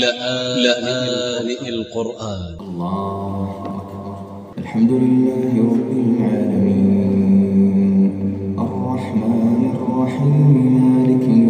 لآن, لآن القرآن الله أكبر الحمد لله رب العالمين الرحمن الرحيم مالك يوم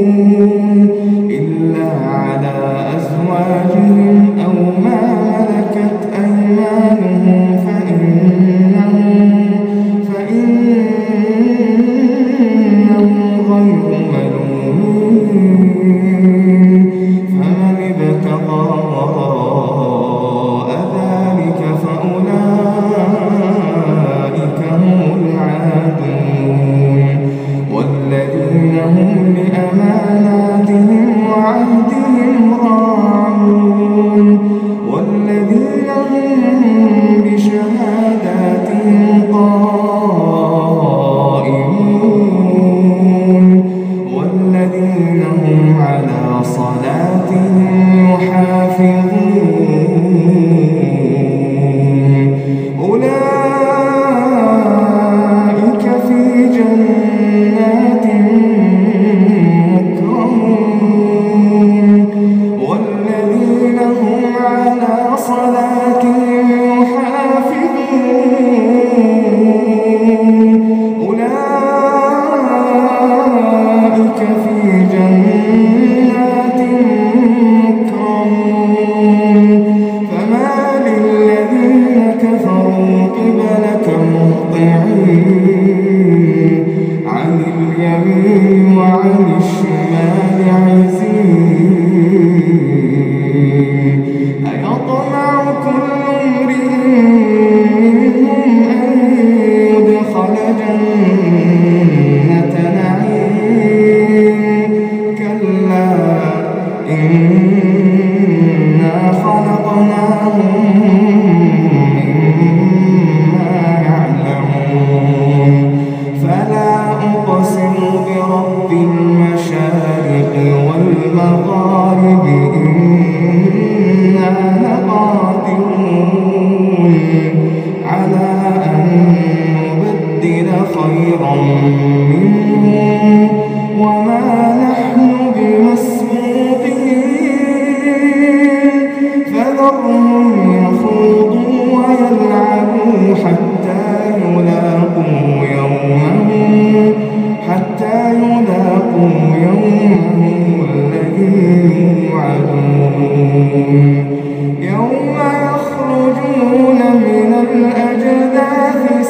الشمال عزيز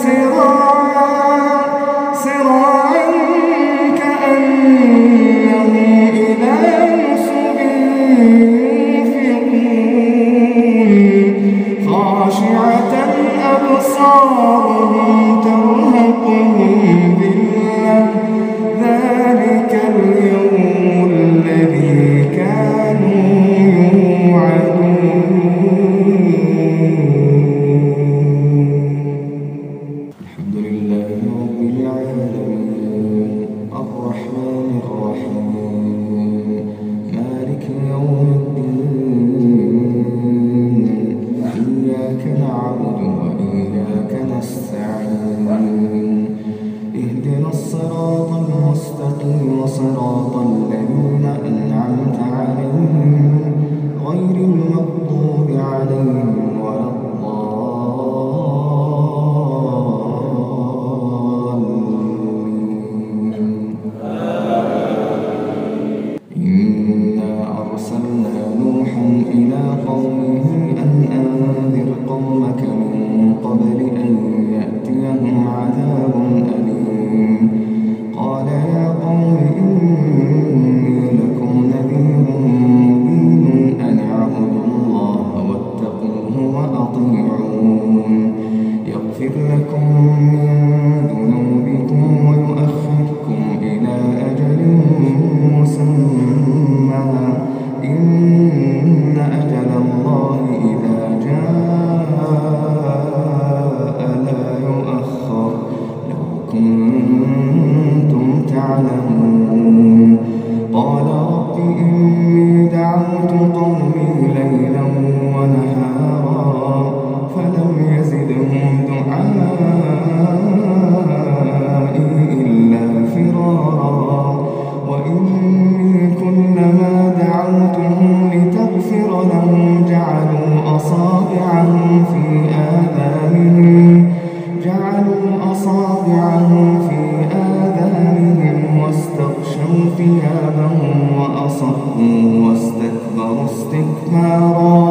Say لكم من أصابعهم في آذانهم واستغشوا ثيابهم وأصروا واستكبروا استكبارا.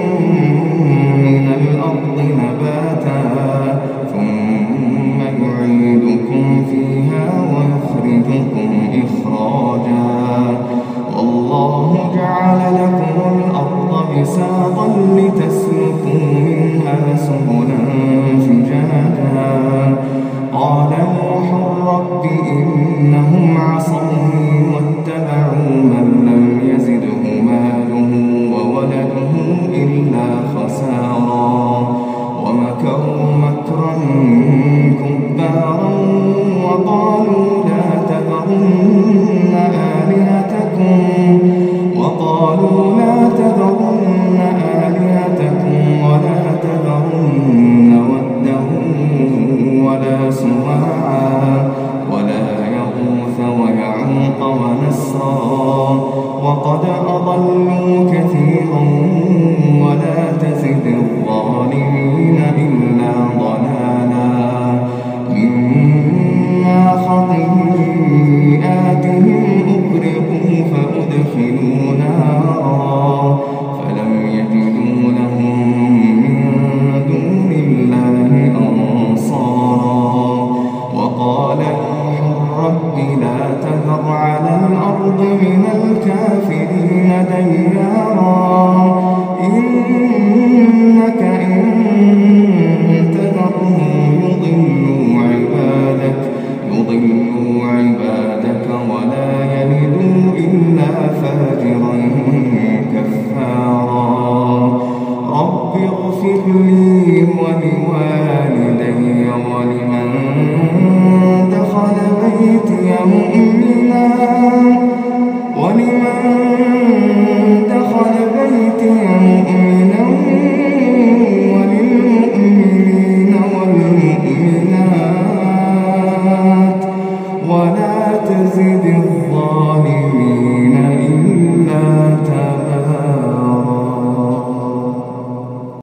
المؤمنين